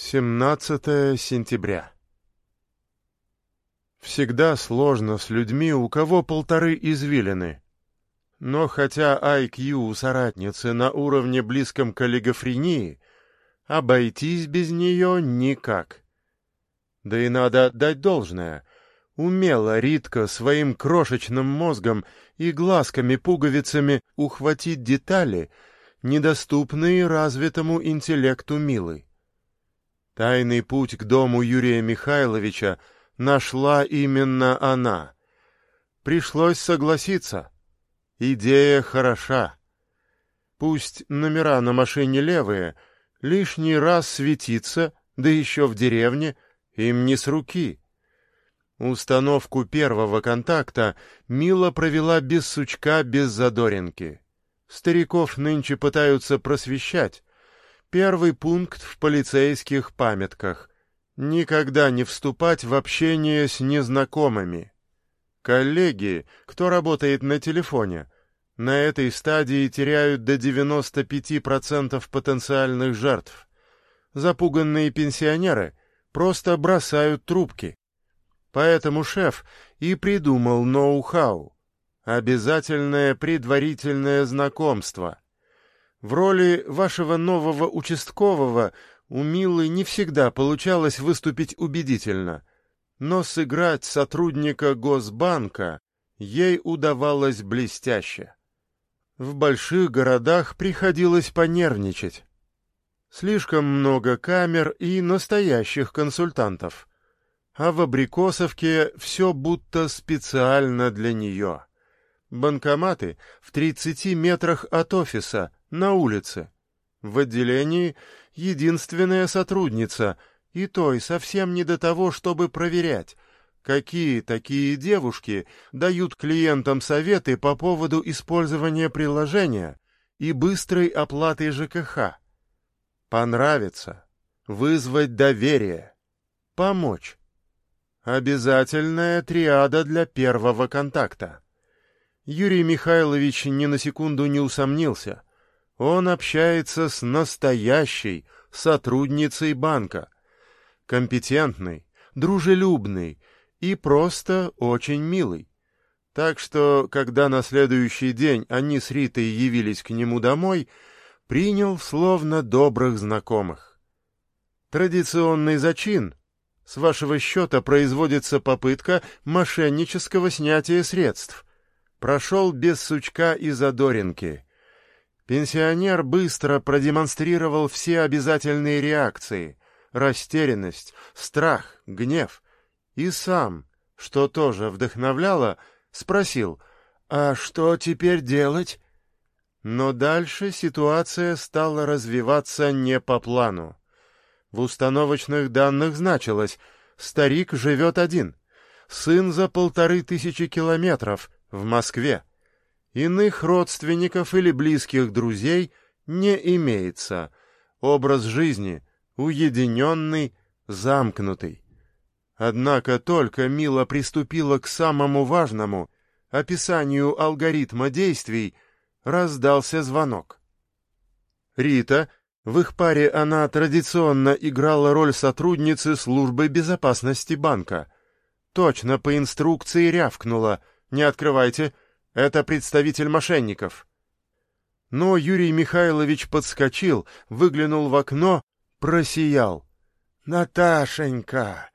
17 сентября. Всегда сложно с людьми, у кого полторы извилины. Но хотя IQ у соратницы на уровне близком к олигофрении, обойтись без нее никак. Да и надо отдать должное. Умела Ритка своим крошечным мозгом и глазками-пуговицами ухватить детали, недоступные развитому интеллекту Милы. Тайный путь к дому Юрия Михайловича нашла именно она. Пришлось согласиться. Идея хороша. Пусть номера на машине левые, лишний раз светиться, да еще в деревне, им не с руки. Установку первого контакта Мила провела без сучка, без задоринки. Стариков нынче пытаются просвещать, Первый пункт в полицейских памятках. Никогда не вступать в общение с незнакомыми. Коллеги, кто работает на телефоне, на этой стадии теряют до 95% потенциальных жертв. Запуганные пенсионеры просто бросают трубки. Поэтому шеф и придумал ноу-хау. Обязательное предварительное знакомство — в роли вашего нового участкового у Милы не всегда получалось выступить убедительно, но сыграть сотрудника Госбанка ей удавалось блестяще. В больших городах приходилось понервничать. Слишком много камер и настоящих консультантов. А в Абрикосовке все будто специально для нее. Банкоматы в 30 метрах от офиса — на улице. В отделении единственная сотрудница, и той совсем не до того, чтобы проверять, какие такие девушки дают клиентам советы по поводу использования приложения и быстрой оплаты ЖКХ. Понравится, вызвать доверие, помочь. Обязательная триада для первого контакта. Юрий Михайлович ни на секунду не усомнился — он общается с настоящей сотрудницей банка, компетентной, дружелюбной и просто очень милой. Так что, когда на следующий день они с Ритой явились к нему домой, принял словно добрых знакомых. Традиционный зачин. С вашего счета производится попытка мошеннического снятия средств. Прошел без сучка и задоринки — Пенсионер быстро продемонстрировал все обязательные реакции — растерянность, страх, гнев. И сам, что тоже вдохновляло, спросил, «А что теперь делать?» Но дальше ситуация стала развиваться не по плану. В установочных данных значилось «Старик живет один, сын за полторы тысячи километров, в Москве». Иных родственников или близких друзей не имеется. Образ жизни уединенный, замкнутый. Однако только Мила приступила к самому важному — описанию алгоритма действий, раздался звонок. Рита, в их паре она традиционно играла роль сотрудницы службы безопасности банка. Точно по инструкции рявкнула «Не открывайте», это представитель мошенников. Но Юрий Михайлович подскочил, выглянул в окно, просиял. «Наташенька!»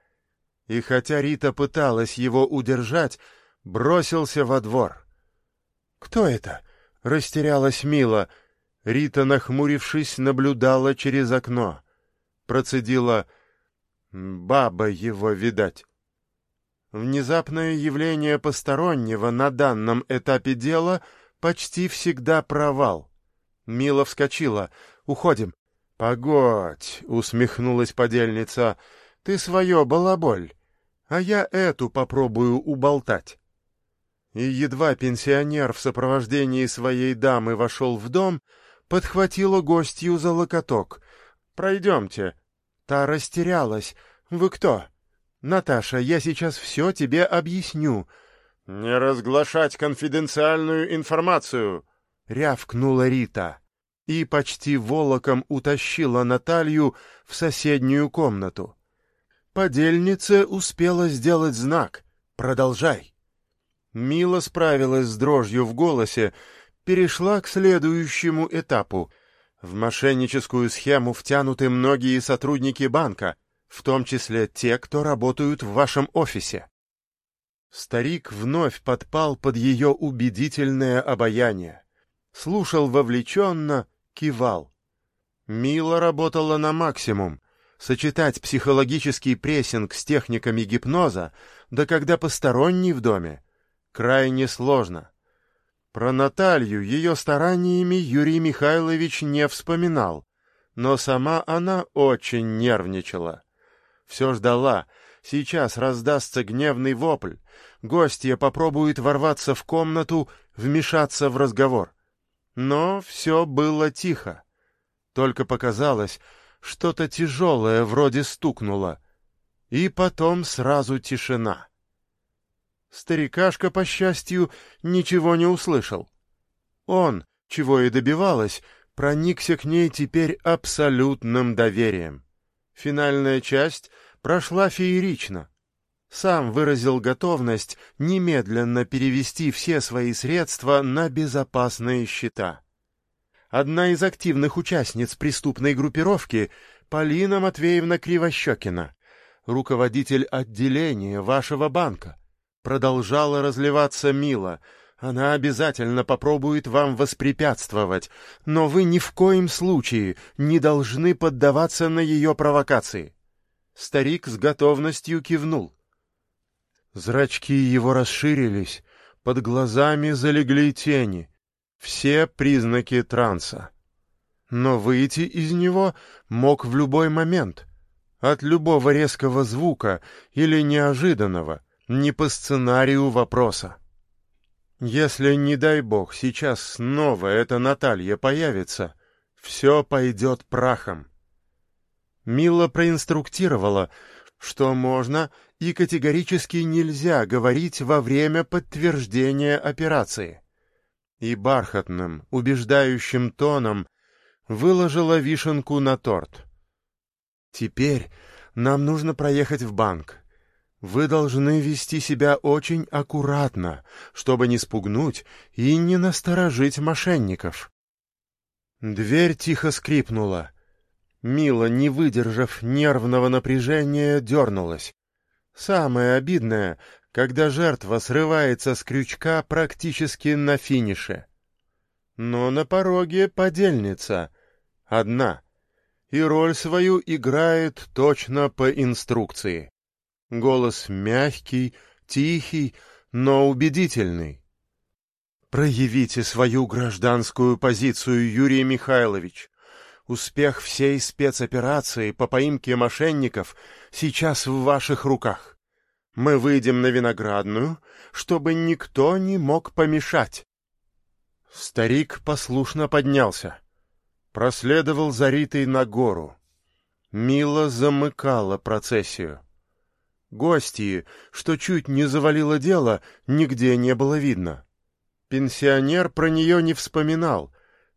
И хотя Рита пыталась его удержать, бросился во двор. «Кто это?» — растерялась Мила. Рита, нахмурившись, наблюдала через окно. Процедила «Баба его, видать». Внезапное явление постороннего на данном этапе дела почти всегда провал. Мила вскочила. «Уходим». «Погодь», — усмехнулась подельница, — «ты свое балаболь, а я эту попробую уболтать». И едва пенсионер в сопровождении своей дамы вошел в дом, подхватила гостью за локоток. «Пройдемте». Та растерялась. «Вы кто?» «Наташа, я сейчас все тебе объясню». «Не разглашать конфиденциальную информацию», — рявкнула Рита. и почти волоком утащила Наталью в соседнюю комнату. Подельница успела сделать знак «Продолжай». Мила справилась с дрожью в голосе, перешла к следующему этапу. В мошенническую схему втянуты многие сотрудники банка, в том числе те, кто работают в вашем офисе. Старик вновь подпал под ее убедительное обаяние. Слушал вовлеченно, кивал. Мила работала на максимум, Сочетать психологический прессинг с техниками гипноза, да когда посторонний в доме, крайне сложно. Про Наталью ее стараниями Юрий Михайлович не вспоминал, но сама она очень нервничала. Все ждала, сейчас раздастся гневный вопль, гостья попробует ворваться в комнату, вмешаться в разговор. Но все было тихо. Только показалось, что-то тяжелое вроде стукнуло, и потом сразу тишина. Старикашка, по счастью, ничего не услышал. Он, чего и добивалась, проникся к ней теперь абсолютным доверием. Финальная часть прошла феерично. Сам выразил готовность немедленно перевести все свои средства на безопасные счета одна из активных участниц преступной группировки Полина Матвеевна Кривощекина, руководитель отделения вашего банка. Продолжала разливаться мило. Она обязательно попробует вам воспрепятствовать, но вы ни в коем случае не должны поддаваться на ее провокации. Старик с готовностью кивнул. Зрачки его расширились, под глазами залегли тени — все признаки транса. Но выйти из него мог в любой момент, от любого резкого звука или неожиданного, не по сценарию вопроса. Если, не дай бог, сейчас снова эта Наталья появится, все пойдет прахом. Мила проинструктировала, что можно и категорически нельзя говорить во время подтверждения операции и бархатным, убеждающим тоном выложила вишенку на торт. «Теперь нам нужно проехать в банк. Вы должны вести себя очень аккуратно, чтобы не спугнуть и не насторожить мошенников». Дверь тихо скрипнула. Мила, не выдержав нервного напряжения, дернулась. Самое обидное, когда жертва срывается с крючка практически на финише. Но на пороге подельница, одна, и роль свою играет точно по инструкции. Голос мягкий, тихий, но убедительный. Проявите свою гражданскую позицию, Юрий Михайлович. Успех всей спецоперации по поимке мошенников сейчас в ваших руках. Мы выйдем на виноградную, чтобы никто не мог помешать. Старик послушно поднялся, проследовал за Ритой на гору. Мила замыкала процессию. Гостьи, что чуть не завалило дело, нигде не было видно. Пенсионер про нее не вспоминал.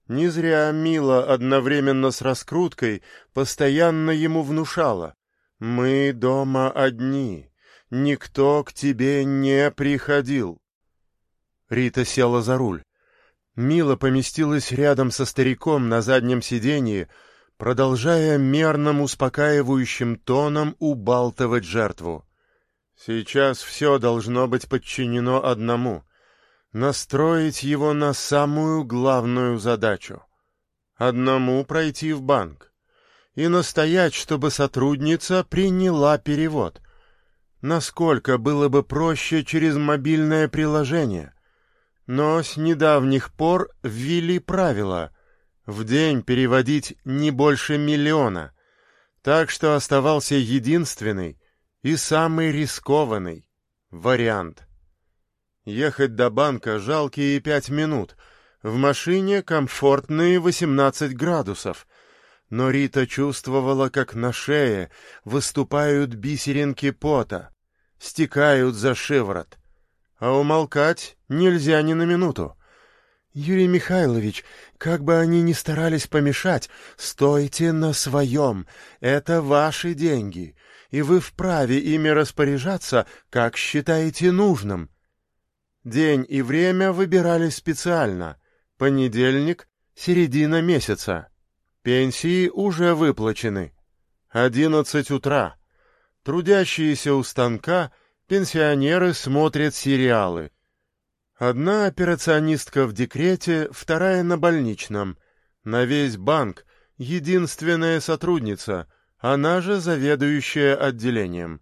Не зря Мила одновременно с раскруткой постоянно ему внушала. «Мы дома одни» никто к тебе не приходил. Рита села за руль. Мила поместилась рядом со стариком на заднем сиденье, продолжая мерным успокаивающим тоном убалтывать жертву. Сейчас все должно быть подчинено одному — настроить его на самую главную задачу. Одному пройти в банк и настоять, чтобы сотрудница приняла перевод — насколько было бы проще через мобильное приложение. Но с недавних пор ввели правило в день переводить не больше миллиона, так что оставался единственный и самый рискованный вариант. Ехать до банка жалкие пять минут, в машине комфортные 18 градусов, но Рита чувствовала, как на шее выступают бисеринки пота, стекают за шиворот. А умолкать нельзя ни на минуту. Юрий Михайлович, как бы они ни старались помешать, стойте на своем. Это ваши деньги, и вы вправе ими распоряжаться, как считаете нужным. День и время выбирали специально. Понедельник, середина месяца. Пенсии уже выплачены. Одиннадцать утра. Трудящиеся у станка пенсионеры смотрят сериалы. Одна операционистка в декрете, вторая на больничном. На весь банк единственная сотрудница, она же заведующая отделением.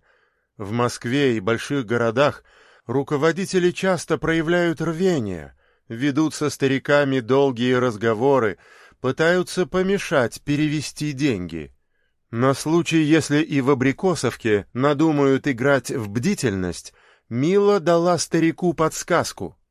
В Москве и больших городах руководители часто проявляют рвение, ведут со стариками долгие разговоры, пытаются помешать перевести деньги. На случай, если и в Абрикосовке надумают играть в бдительность, Мила дала старику подсказку —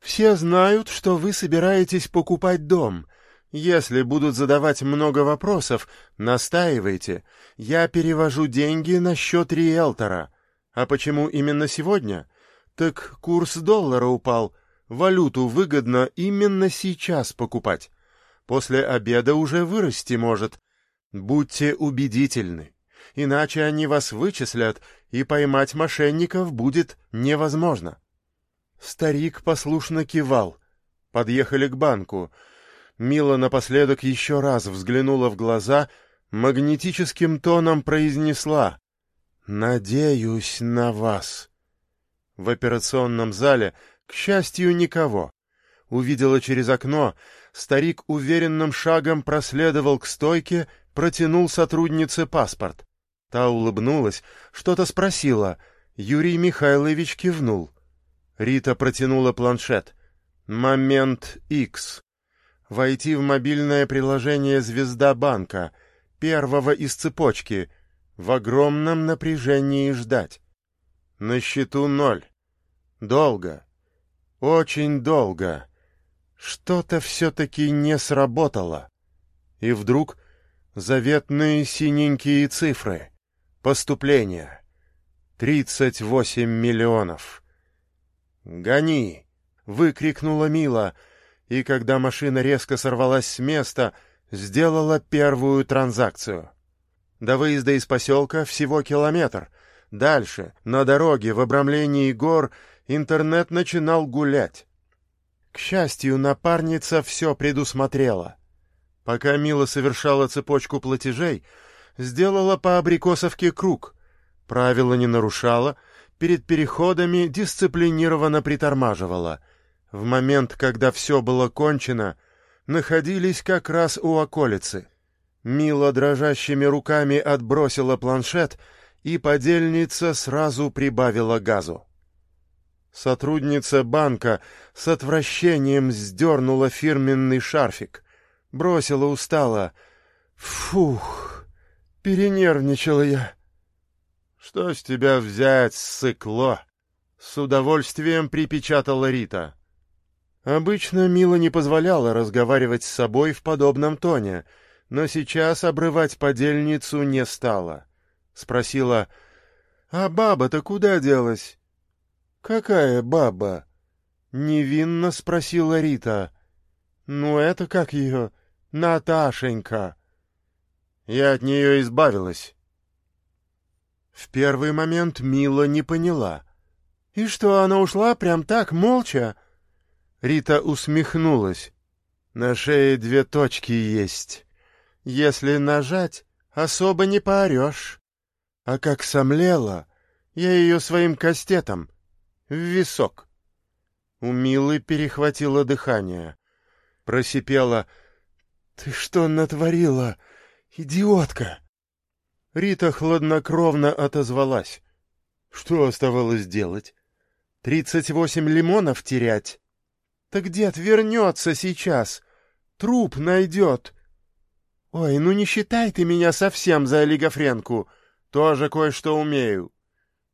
все знают, что вы собираетесь покупать дом. Если будут задавать много вопросов, настаивайте. Я перевожу деньги на счет риэлтора. А почему именно сегодня? Так курс доллара упал. Валюту выгодно именно сейчас покупать. После обеда уже вырасти может. Будьте убедительны. Иначе они вас вычислят, и поймать мошенников будет невозможно. Старик послушно кивал. Подъехали к банку. Мила напоследок еще раз взглянула в глаза, магнетическим тоном произнесла «Надеюсь на вас». В операционном зале, к счастью, никого. Увидела через окно, старик уверенным шагом проследовал к стойке, протянул сотруднице паспорт. Та улыбнулась, что-то спросила. Юрий Михайлович кивнул. Рита протянула планшет. Момент X. Войти в мобильное приложение «Звезда банка», первого из цепочки, в огромном напряжении ждать. На счету ноль. Долго. Очень долго. Что-то все-таки не сработало. И вдруг заветные синенькие цифры. Поступление. Тридцать восемь миллионов. «Гони!» — выкрикнула Мила, и когда машина резко сорвалась с места, сделала первую транзакцию. До выезда из поселка всего километр. Дальше, на дороге, в обрамлении гор, интернет начинал гулять. К счастью, напарница все предусмотрела. Пока Мила совершала цепочку платежей, сделала по абрикосовке круг. Правила не нарушала — перед переходами дисциплинированно притормаживала. В момент, когда все было кончено, находились как раз у околицы. Мила дрожащими руками отбросила планшет, и подельница сразу прибавила газу. Сотрудница банка с отвращением сдернула фирменный шарфик, бросила устало. «Фух, перенервничала я». «Что с тебя взять, сыкло?» — с удовольствием припечатала Рита. Обычно Мила не позволяла разговаривать с собой в подобном тоне, но сейчас обрывать подельницу не стала. Спросила, «А баба-то куда делась?» «Какая баба?» — невинно спросила Рита. «Ну, это как ее? Наташенька». «Я от нее избавилась», в первый момент Мила не поняла. «И что, она ушла прям так, молча?» Рита усмехнулась. «На шее две точки есть. Если нажать, особо не поорешь. А как сомлела, я ее своим кастетом в висок». У Милы перехватило дыхание. Просипела. «Ты что натворила, идиотка?» Рита хладнокровно отозвалась. Что оставалось делать? Тридцать восемь лимонов терять? Так дед вернется сейчас. Труп найдет. Ой, ну не считай ты меня совсем за олигофренку. Тоже кое-что умею.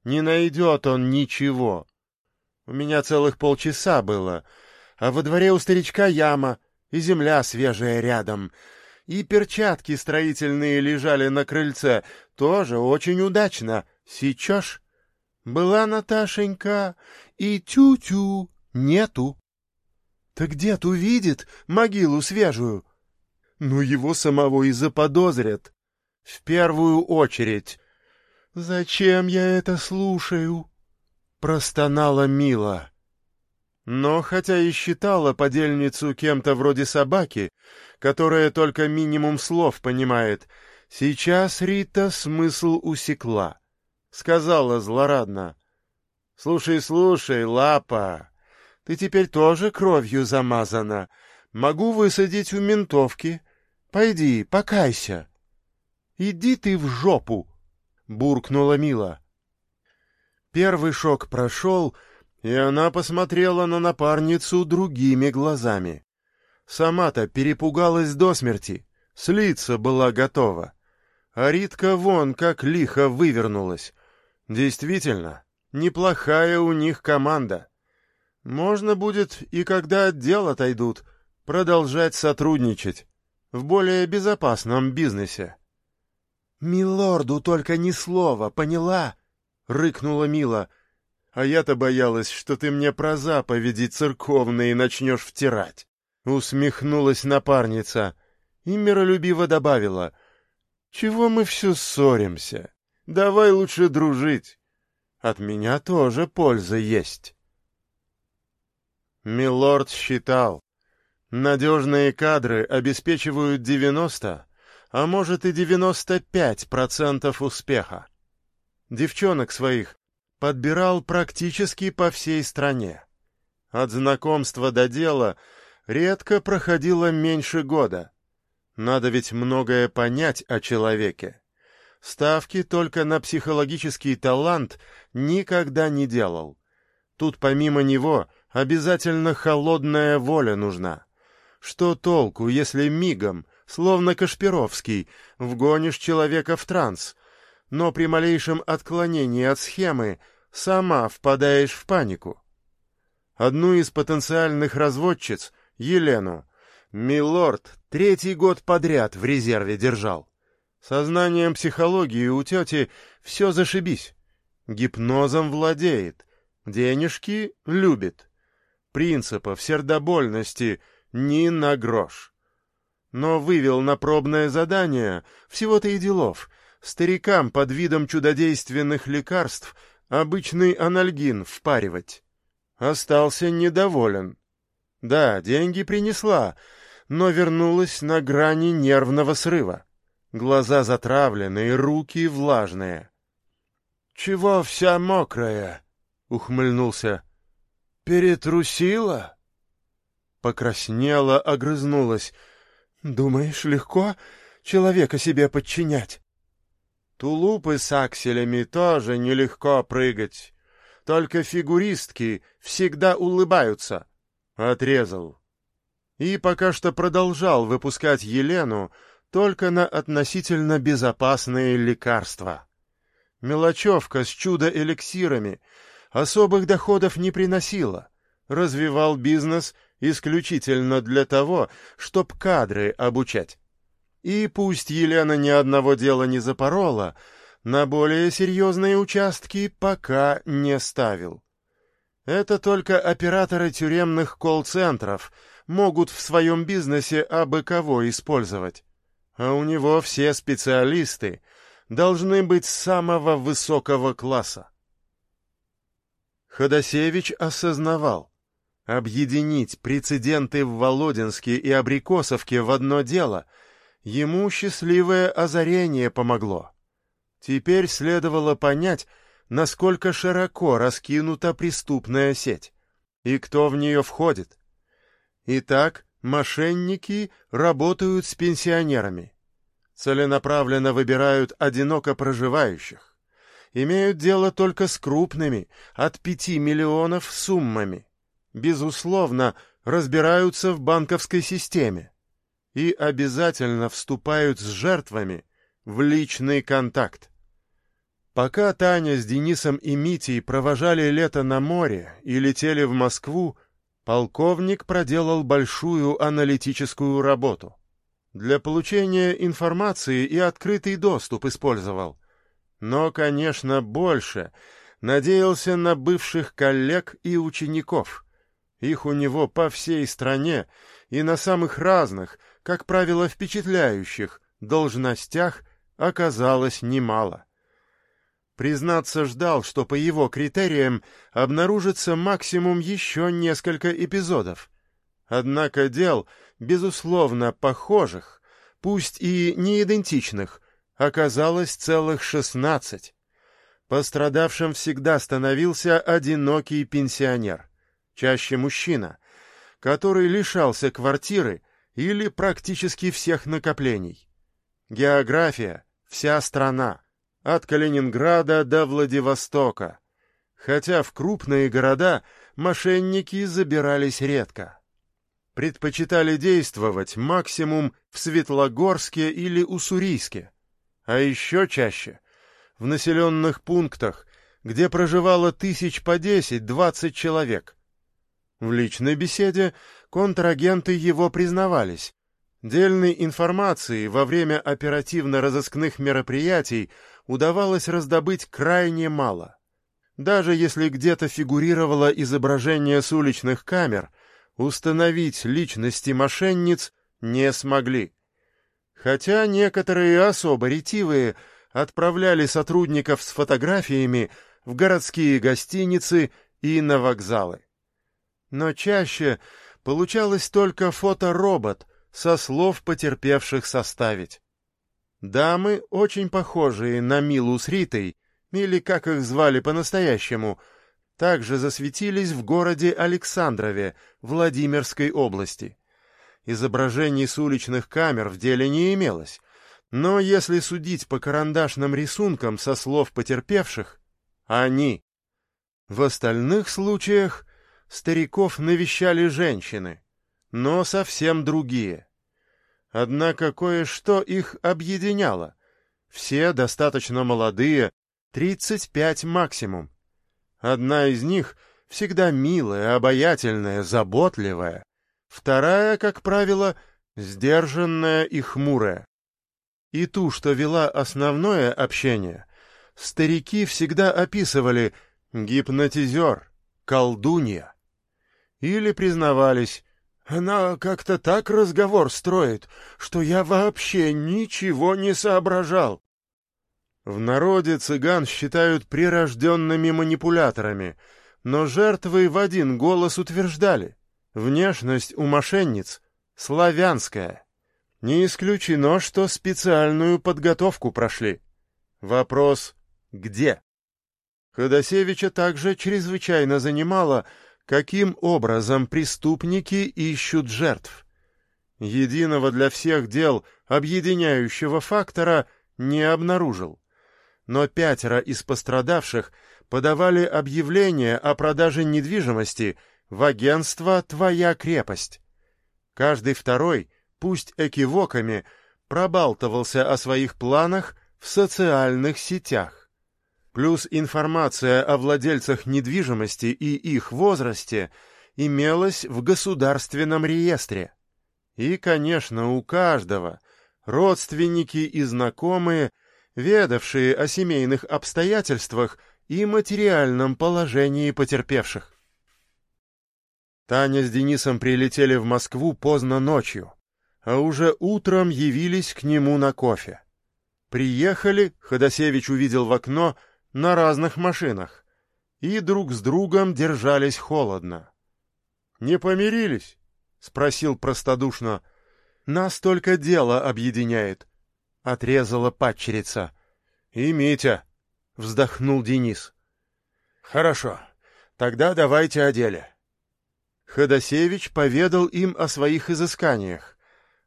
Не найдет он ничего. У меня целых полчаса было, а во дворе у старичка яма и земля свежая рядом — и перчатки строительные лежали на крыльце, тоже очень удачно. Сечешь? Была Наташенька, и тю-тю, нету. Так дед увидит могилу свежую. Ну, его самого и заподозрят. В первую очередь. Зачем я это слушаю? Простонала Мила. Но хотя и считала подельницу кем-то вроде собаки, которая только минимум слов понимает, сейчас Рита смысл усекла. Сказала злорадно. — Слушай, слушай, лапа, ты теперь тоже кровью замазана. Могу высадить у ментовки. Пойди, покайся. — Иди ты в жопу! — буркнула Мила. Первый шок прошел, и она посмотрела на напарницу другими глазами. Сама-то перепугалась до смерти, слиться была готова. А Ритка вон как лихо вывернулась. Действительно, неплохая у них команда. Можно будет и когда отдел отойдут, продолжать сотрудничать в более безопасном бизнесе. «Милорду только ни слова, поняла?» — рыкнула Мила. «А я-то боялась, что ты мне про заповеди церковные начнешь втирать». Усмехнулась напарница и миролюбиво добавила. «Чего мы все ссоримся? Давай лучше дружить. От меня тоже польза есть». Милорд считал, надежные кадры обеспечивают 90, а может и 95% успеха. Девчонок своих подбирал практически по всей стране. От знакомства до дела редко проходило меньше года. Надо ведь многое понять о человеке. Ставки только на психологический талант никогда не делал. Тут помимо него обязательно холодная воля нужна. Что толку, если мигом, словно Кашпировский, вгонишь человека в транс, но при малейшем отклонении от схемы сама впадаешь в панику? Одну из потенциальных разводчиц, Елену, Милорд третий год подряд в резерве держал. Сознанием психологии у тети все зашибись. Гипнозом владеет, денежки любит принципов сердобольности ни на грош. Но вывел на пробное задание всего-то и делов. Старикам под видом чудодейственных лекарств обычный анальгин впаривать. Остался недоволен. Да, деньги принесла, но вернулась на грани нервного срыва. Глаза затравленные, руки влажные. — Чего вся мокрая? — ухмыльнулся «Перетрусила?» Покраснела, огрызнулась. «Думаешь, легко человека себе подчинять?» Тулупы с акселями тоже нелегко прыгать. Только фигуристки всегда улыбаются. Отрезал. И пока что продолжал выпускать Елену только на относительно безопасные лекарства. Мелочевка с чудо-эликсирами — особых доходов не приносила, развивал бизнес исключительно для того, чтоб кадры обучать. И пусть Елена ни одного дела не запорола, на более серьезные участки пока не ставил. Это только операторы тюремных колл-центров могут в своем бизнесе абы кого использовать. А у него все специалисты должны быть самого высокого класса. Ходосевич осознавал, объединить прецеденты в Володинске и Абрикосовке в одно дело ему счастливое озарение помогло. Теперь следовало понять, насколько широко раскинута преступная сеть и кто в нее входит. Итак, мошенники работают с пенсионерами, целенаправленно выбирают одиноко проживающих, имеют дело только с крупными, от пяти миллионов суммами. Безусловно, разбираются в банковской системе и обязательно вступают с жертвами в личный контакт. Пока Таня с Денисом и Митей провожали лето на море и летели в Москву, полковник проделал большую аналитическую работу. Для получения информации и открытый доступ использовал — но, конечно, больше надеялся на бывших коллег и учеников, Их у него по всей стране и на самых разных, как правило, впечатляющих, должностях оказалось немало. Признаться, ждал, что по его критериям обнаружится максимум еще несколько эпизодов. Однако дел, безусловно, похожих, пусть и не идентичных, оказалось целых шестнадцать. Пострадавшим всегда становился одинокий пенсионер, чаще мужчина, который лишался квартиры или практически всех накоплений. География — вся страна, от Калининграда до Владивостока, хотя в крупные города мошенники забирались редко. Предпочитали действовать максимум в Светлогорске или Уссурийске, а еще чаще в населенных пунктах, где проживало тысяч по десять-двадцать человек. В личной беседе контрагенты его признавались. Дельной информации во время оперативно-розыскных мероприятий удавалось раздобыть крайне мало. Даже если где-то фигурировало изображение с уличных камер, установить личности мошенниц не смогли. Хотя некоторые особо ретивые отправляли сотрудников с фотографиями в городские гостиницы и на вокзалы. Но чаще получалось только фоторобот со слов потерпевших составить. Дамы, очень похожие на Милу с Ритой, или как их звали по-настоящему, также засветились в городе Александрове, Владимирской области. Изображений с уличных камер в деле не имелось, но если судить по карандашным рисункам со слов потерпевших, они. В остальных случаях стариков навещали женщины, но совсем другие. Однако кое-что их объединяло. Все достаточно молодые, 35 максимум. Одна из них всегда милая, обаятельная, заботливая. Вторая, как правило, сдержанная и хмурая. И ту, что вела основное общение, старики всегда описывали гипнотизер, колдунья. Или признавались, она как-то так разговор строит, что я вообще ничего не соображал. В народе цыган считают прирожденными манипуляторами, но жертвы в один голос утверждали. Внешность у мошенниц славянская. Не исключено, что специальную подготовку прошли. Вопрос «где?». Ходосевича также чрезвычайно занимало, каким образом преступники ищут жертв. Единого для всех дел объединяющего фактора не обнаружил. Но пятеро из пострадавших подавали объявление о продаже недвижимости в агентство «Твоя крепость». Каждый второй, пусть экивоками, пробалтывался о своих планах в социальных сетях плюс информация о владельцах недвижимости и их возрасте имелась в государственном реестре. И, конечно, у каждого родственники и знакомые, ведавшие о семейных обстоятельствах и материальном положении потерпевших. Таня с Денисом прилетели в Москву поздно ночью, а уже утром явились к нему на кофе. Приехали, Ходосевич увидел в окно — на разных машинах и друг с другом держались холодно. «Не помирились?» — спросил простодушно. «Нас только дело объединяет», — отрезала падчерица. «И Митя», — вздохнул Денис. «Хорошо, тогда давайте о деле». Ходосевич поведал им о своих изысканиях.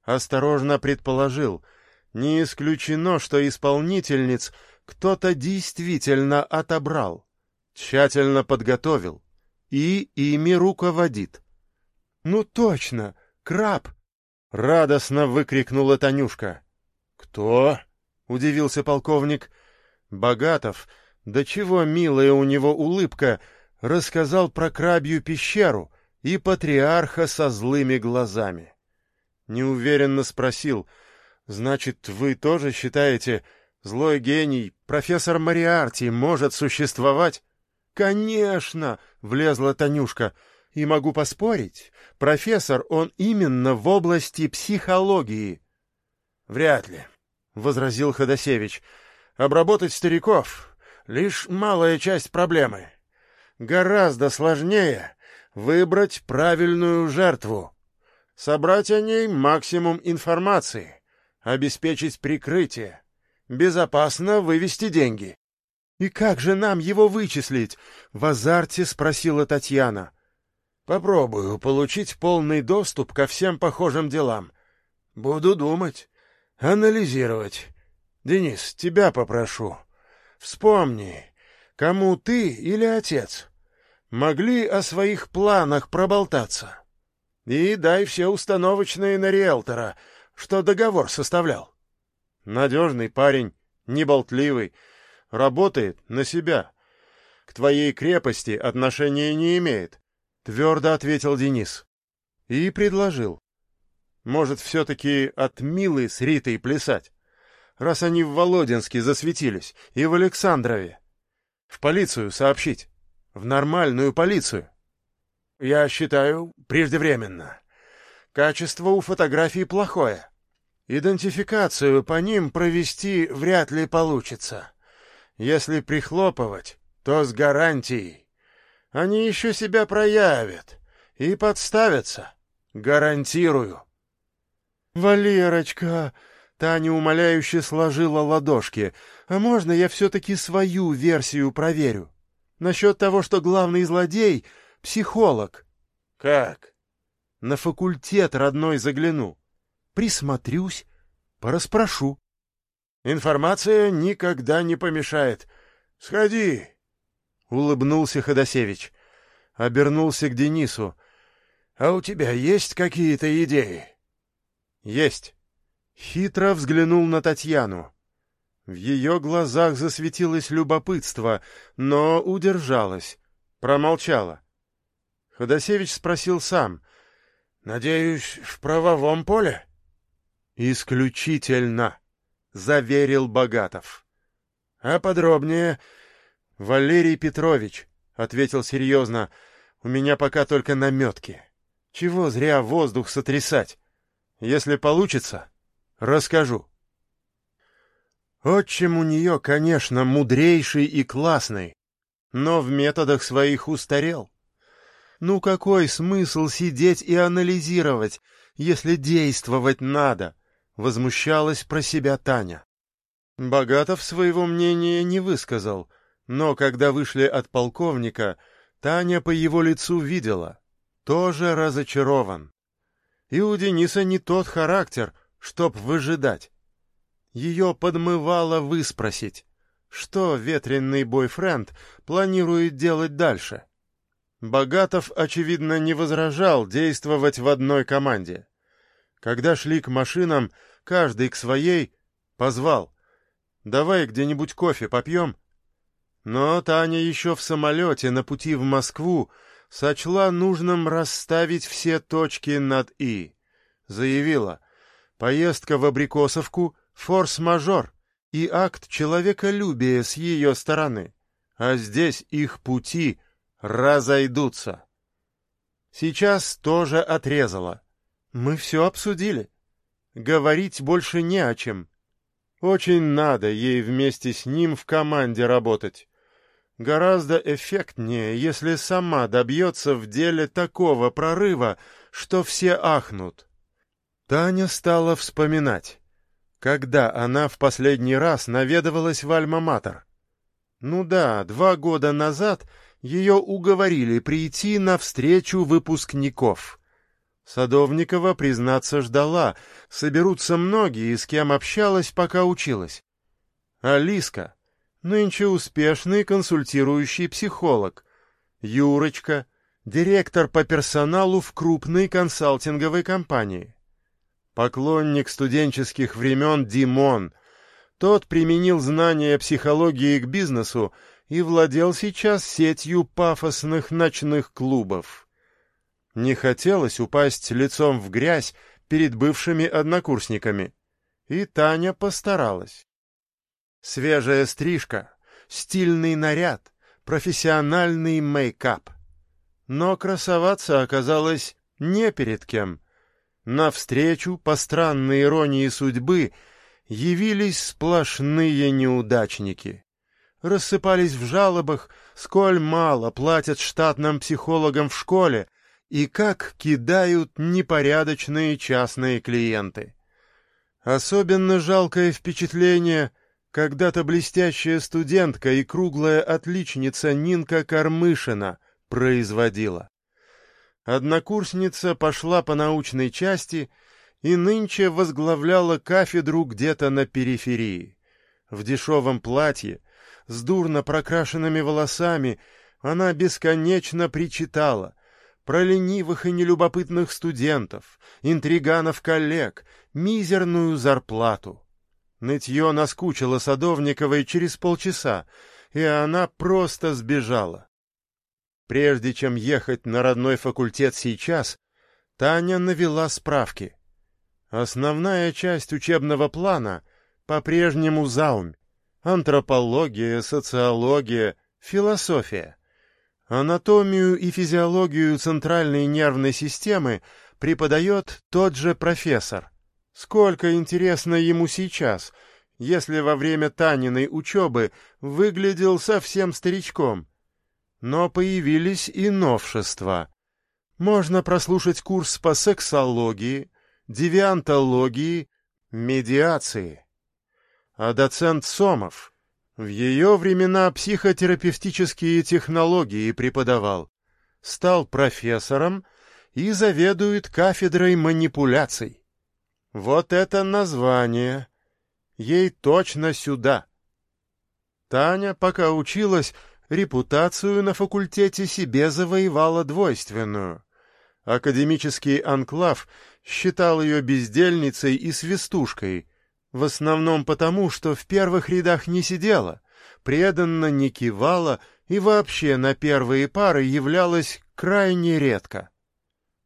Осторожно предположил, не исключено, что исполнительниц кто-то действительно отобрал, тщательно подготовил и ими руководит. — Ну точно, краб! — радостно выкрикнула Танюшка. — Кто? — удивился полковник. Богатов, да чего милая у него улыбка, рассказал про крабью пещеру и патриарха со злыми глазами. Неуверенно спросил, — Значит, вы тоже считаете, Злой гений, профессор Мариарти, может существовать? Конечно, влезла Танюшка. И могу поспорить, профессор он именно в области психологии. — Вряд ли, — возразил Ходосевич. — Обработать стариков — лишь малая часть проблемы. Гораздо сложнее выбрать правильную жертву, собрать о ней максимум информации, обеспечить прикрытие, безопасно вывести деньги. — И как же нам его вычислить? — в азарте спросила Татьяна. — Попробую получить полный доступ ко всем похожим делам. Буду думать, анализировать. Денис, тебя попрошу. Вспомни, кому ты или отец могли о своих планах проболтаться. И дай все установочные на риэлтора, что договор составлял. Надежный парень, неболтливый, работает на себя. К твоей крепости отношения не имеет, — твердо ответил Денис. И предложил. Может, все-таки от Милы с Ритой плясать, раз они в Володинске засветились и в Александрове. В полицию сообщить. В нормальную полицию. Я считаю, преждевременно. Качество у фотографий плохое. Идентификацию по ним провести вряд ли получится. Если прихлопывать, то с гарантией. Они еще себя проявят и подставятся. Гарантирую. «Валерочка!» — Таня умоляюще сложила ладошки. «А можно я все-таки свою версию проверю? Насчет того, что главный злодей — психолог». «Как?» «На факультет родной загляну. Присмотрюсь, пораспрошу». Информация никогда не помешает. Сходи. Улыбнулся Ходосевич. Обернулся к Денису. А у тебя есть какие-то идеи? Есть. Хитро взглянул на Татьяну. В ее глазах засветилось любопытство, но удержалась, промолчала. Ходосевич спросил сам. — Надеюсь, в правовом поле? — Исключительно заверил Богатов. — А подробнее? — Валерий Петрович, — ответил серьезно, — у меня пока только наметки. Чего зря воздух сотрясать? Если получится, расскажу. Отчим у нее, конечно, мудрейший и классный, но в методах своих устарел. Ну какой смысл сидеть и анализировать, если действовать надо? Возмущалась про себя Таня. Богатов своего мнения не высказал, но когда вышли от полковника, Таня по его лицу видела, тоже разочарован. И у Дениса не тот характер, чтоб выжидать. Ее подмывало выспросить, что ветренный бойфренд планирует делать дальше. Богатов, очевидно, не возражал действовать в одной команде. Когда шли к машинам, каждый к своей, позвал. «Давай где-нибудь кофе попьем?» Но Таня еще в самолете на пути в Москву сочла нужным расставить все точки над «и». Заявила, поездка в Абрикосовку — форс-мажор и акт человеколюбия с ее стороны, а здесь их пути разойдутся. Сейчас тоже отрезала. Мы все обсудили. Говорить больше не о чем. Очень надо ей вместе с ним в команде работать. Гораздо эффектнее, если сама добьется в деле такого прорыва, что все ахнут. Таня стала вспоминать, когда она в последний раз наведывалась в Альма-Матер. Ну да, два года назад ее уговорили прийти на встречу выпускников — Садовникова, признаться, ждала. Соберутся многие, с кем общалась, пока училась. Алиска, нынче успешный консультирующий психолог. Юрочка, директор по персоналу в крупной консалтинговой компании. Поклонник студенческих времен Димон. Тот применил знания психологии к бизнесу и владел сейчас сетью пафосных ночных клубов. Не хотелось упасть лицом в грязь перед бывшими однокурсниками. И Таня постаралась. Свежая стрижка, стильный наряд, профессиональный мейкап. Но красоваться оказалось не перед кем. Навстречу, по странной иронии судьбы, явились сплошные неудачники. Рассыпались в жалобах, сколь мало платят штатным психологам в школе и как кидают непорядочные частные клиенты. Особенно жалкое впечатление когда-то блестящая студентка и круглая отличница Нинка Кормышина производила. Однокурсница пошла по научной части и нынче возглавляла кафедру где-то на периферии. В дешевом платье, с дурно прокрашенными волосами, она бесконечно причитала про ленивых и нелюбопытных студентов, интриганов-коллег, мизерную зарплату. Нытье наскучило Садовниковой через полчаса, и она просто сбежала. Прежде чем ехать на родной факультет сейчас, Таня навела справки. Основная часть учебного плана по-прежнему заумь. Антропология, социология, философия. Анатомию и физиологию центральной нервной системы преподает тот же профессор. Сколько интересно ему сейчас, если во время Таниной учебы выглядел совсем старичком — но появились и новшества. Можно прослушать курс по сексологии, девиантологии, медиации. А доцент Сомов в ее времена психотерапевтические технологии преподавал, стал профессором и заведует кафедрой манипуляций. Вот это название! Ей точно сюда. Таня, пока училась, репутацию на факультете себе завоевала двойственную. Академический анклав считал ее бездельницей и свистушкой, в основном потому, что в первых рядах не сидела, преданно не кивала и вообще на первые пары являлась крайне редко.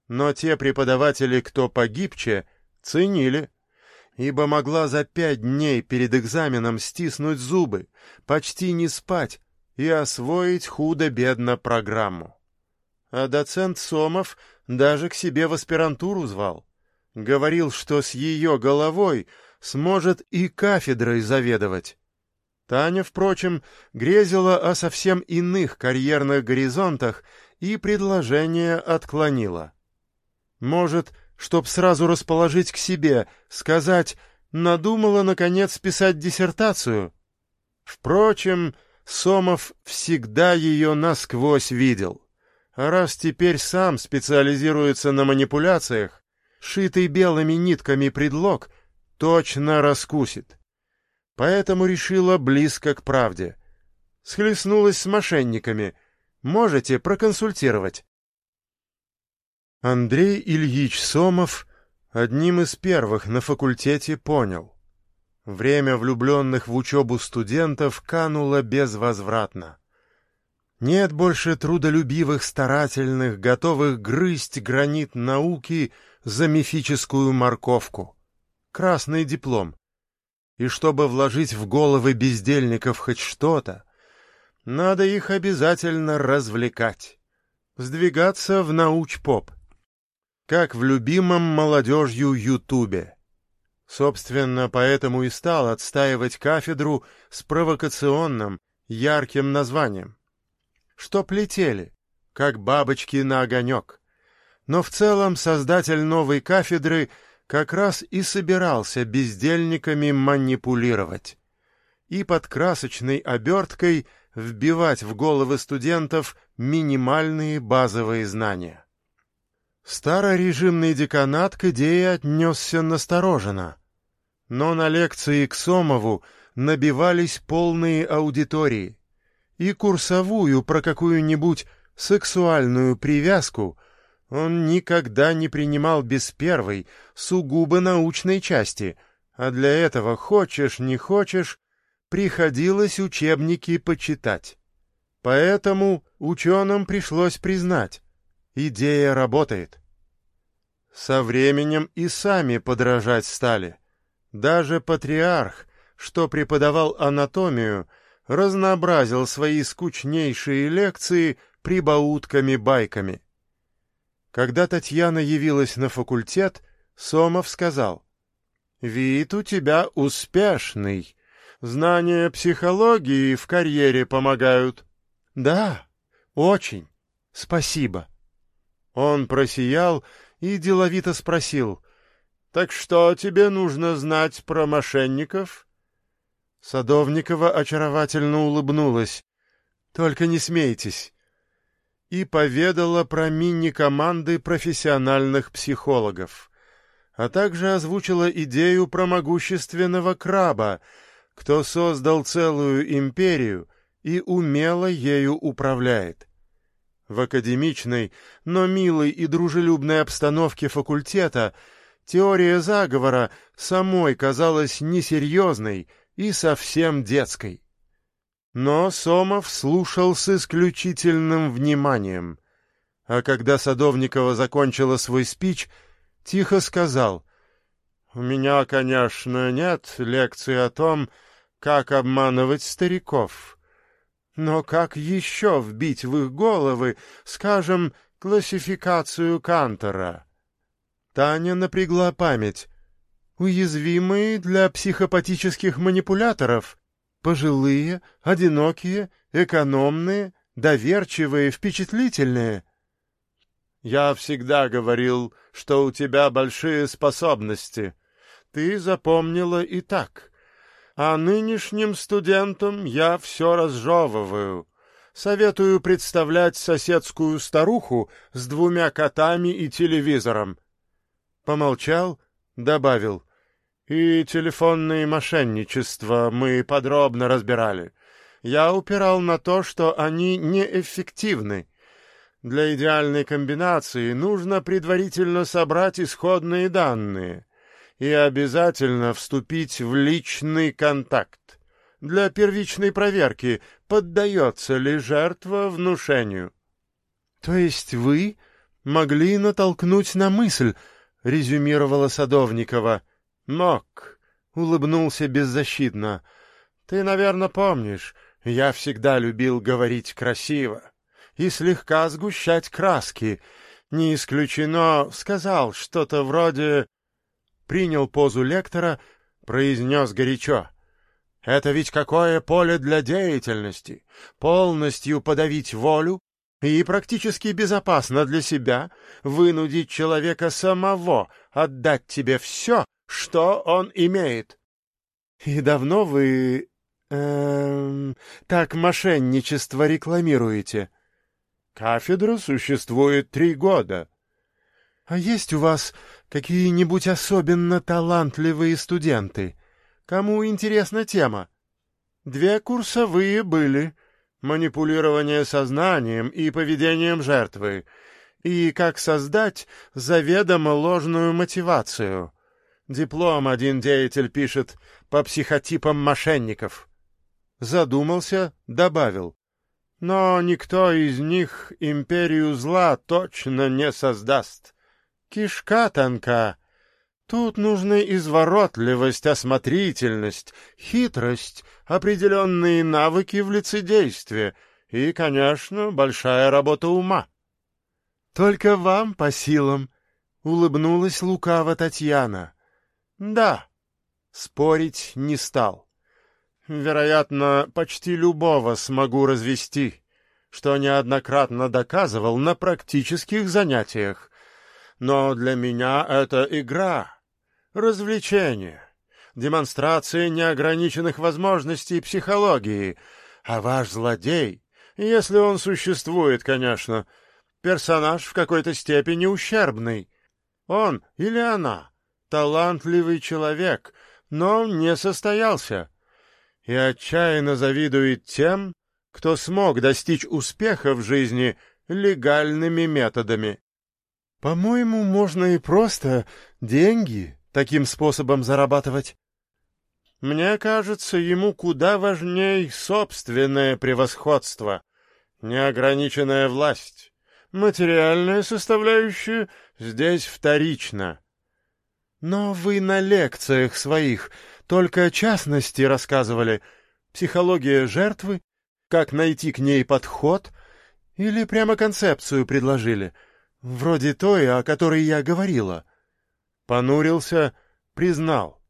Но те преподаватели, кто погибче, ценили, ибо могла за пять дней перед экзаменом стиснуть зубы, почти не спать, и освоить худо-бедно программу. А доцент Сомов даже к себе в аспирантуру звал. Говорил, что с ее головой сможет и кафедрой заведовать. Таня, впрочем, грезила о совсем иных карьерных горизонтах и предложение отклонила. Может, чтоб сразу расположить к себе, сказать, надумала, наконец, писать диссертацию? Впрочем, Сомов всегда ее насквозь видел. А раз теперь сам специализируется на манипуляциях, шитый белыми нитками предлог точно раскусит. Поэтому решила близко к правде. Схлестнулась с мошенниками. Можете проконсультировать. Андрей Ильич Сомов одним из первых на факультете понял. Время влюбленных в учебу студентов кануло безвозвратно. Нет больше трудолюбивых, старательных, готовых грызть гранит науки за мифическую морковку. Красный диплом. И чтобы вложить в головы бездельников хоть что-то, надо их обязательно развлекать. Сдвигаться в науч-поп. Как в любимом молодежью Ютубе. Собственно, поэтому и стал отстаивать кафедру с провокационным, ярким названием. Чтоб летели, как бабочки на огонек. Но в целом создатель новой кафедры как раз и собирался бездельниками манипулировать и под красочной оберткой вбивать в головы студентов минимальные базовые знания. Старорежимный деканат к идее отнесся настороженно — но на лекции к Сомову набивались полные аудитории, и курсовую про какую-нибудь сексуальную привязку он никогда не принимал без первой, сугубо научной части, а для этого, хочешь не хочешь, приходилось учебники почитать. Поэтому ученым пришлось признать, идея работает. Со временем и сами подражать стали. Даже патриарх, что преподавал анатомию, разнообразил свои скучнейшие лекции прибаутками-байками. Когда Татьяна явилась на факультет, Сомов сказал, «Вид у тебя успешный. Знания психологии в карьере помогают». «Да, очень. Спасибо». Он просиял и деловито спросил, «Так что тебе нужно знать про мошенников?» Садовникова очаровательно улыбнулась. «Только не смейтесь!» И поведала про мини-команды профессиональных психологов, а также озвучила идею про могущественного краба, кто создал целую империю и умело ею управляет. В академичной, но милой и дружелюбной обстановке факультета теория заговора самой казалась несерьезной и совсем детской. Но Сомов слушал с исключительным вниманием, а когда Садовникова закончила свой спич, тихо сказал, «У меня, конечно, нет лекции о том, как обманывать стариков, но как еще вбить в их головы, скажем, классификацию Кантера?» Таня напрягла память. «Уязвимые для психопатических манипуляторов?» Пожилые, одинокие, экономные, доверчивые, впечатлительные. Я всегда говорил, что у тебя большие способности. Ты запомнила и так. А нынешним студентам я все разжевываю. Советую представлять соседскую старуху с двумя котами и телевизором. Помолчал, добавил — и телефонные мошенничества мы подробно разбирали. Я упирал на то, что они неэффективны. Для идеальной комбинации нужно предварительно собрать исходные данные и обязательно вступить в личный контакт. Для первичной проверки, поддается ли жертва внушению. — То есть вы могли натолкнуть на мысль, — резюмировала Садовникова, — Мог, улыбнулся беззащитно. Ты, наверное, помнишь, я всегда любил говорить красиво и слегка сгущать краски. Не исключено, сказал что-то вроде... Принял позу лектора, произнес горячо. Это ведь какое поле для деятельности! Полностью подавить волю и практически безопасно для себя вынудить человека самого отдать тебе все, что он имеет. — И давно вы... Эм, так мошенничество рекламируете? — Кафедра существует три года. — А есть у вас какие-нибудь особенно талантливые студенты? Кому интересна тема? — Две курсовые были. Манипулирование сознанием и поведением жертвы. И как создать заведомо ложную мотивацию — Диплом один деятель пишет по психотипам мошенников. Задумался, добавил. Но никто из них империю зла точно не создаст. Кишка тонка. Тут нужны изворотливость, осмотрительность, хитрость, определенные навыки в лицедействе и, конечно, большая работа ума. — Только вам по силам, — улыбнулась лукаво Татьяна. Да, спорить не стал. Вероятно, почти любого смогу развести, что неоднократно доказывал на практических занятиях. Но для меня это игра, развлечение, демонстрация неограниченных возможностей психологии, а ваш злодей, если он существует, конечно, персонаж в какой-то степени ущербный. Он или она — талантливый человек, но не состоялся, и отчаянно завидует тем, кто смог достичь успеха в жизни легальными методами. По-моему, можно и просто деньги таким способом зарабатывать. Мне кажется, ему куда важней собственное превосходство, неограниченная власть. Материальная составляющая здесь вторична. Но вы на лекциях своих только частности рассказывали. Психология жертвы, как найти к ней подход, Или прямо концепцию предложили, вроде той, о которой я говорила?» Понурился, признал.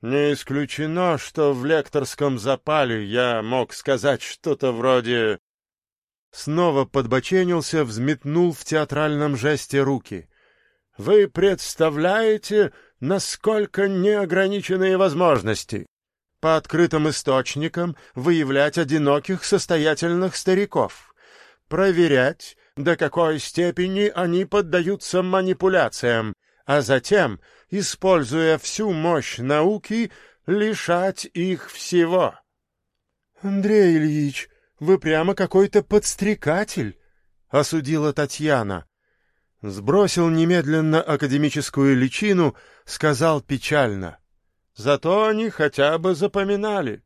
«Не исключено, что в лекторском запале я мог сказать что-то вроде...» Снова подбоченился, взметнул в театральном жесте руки. «Вы представляете, насколько неограниченные возможности?» по открытым источникам выявлять одиноких состоятельных стариков, проверять, до какой степени они поддаются манипуляциям, а затем, используя всю мощь науки, лишать их всего. — Андрей Ильич, вы прямо какой-то подстрекатель, — осудила Татьяна. Сбросил немедленно академическую личину, сказал печально. Зато они хотя бы запоминали.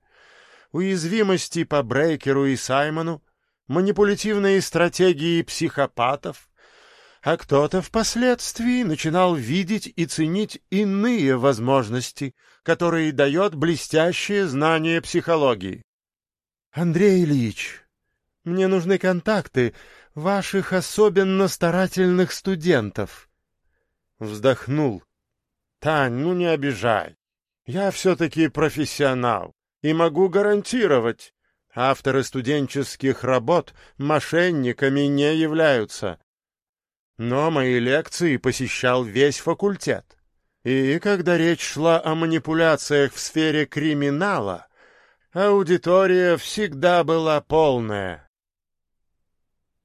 Уязвимости по Брейкеру и Саймону, манипулятивные стратегии психопатов, а кто-то впоследствии начинал видеть и ценить иные возможности, которые дает блестящее знание психологии. Андрей Ильич, мне нужны контакты ваших особенно старательных студентов. Вздохнул. Тань, ну не обижай. Я все-таки профессионал и могу гарантировать, авторы студенческих работ мошенниками не являются. Но мои лекции посещал весь факультет. И когда речь шла о манипуляциях в сфере криминала, аудитория всегда была полная.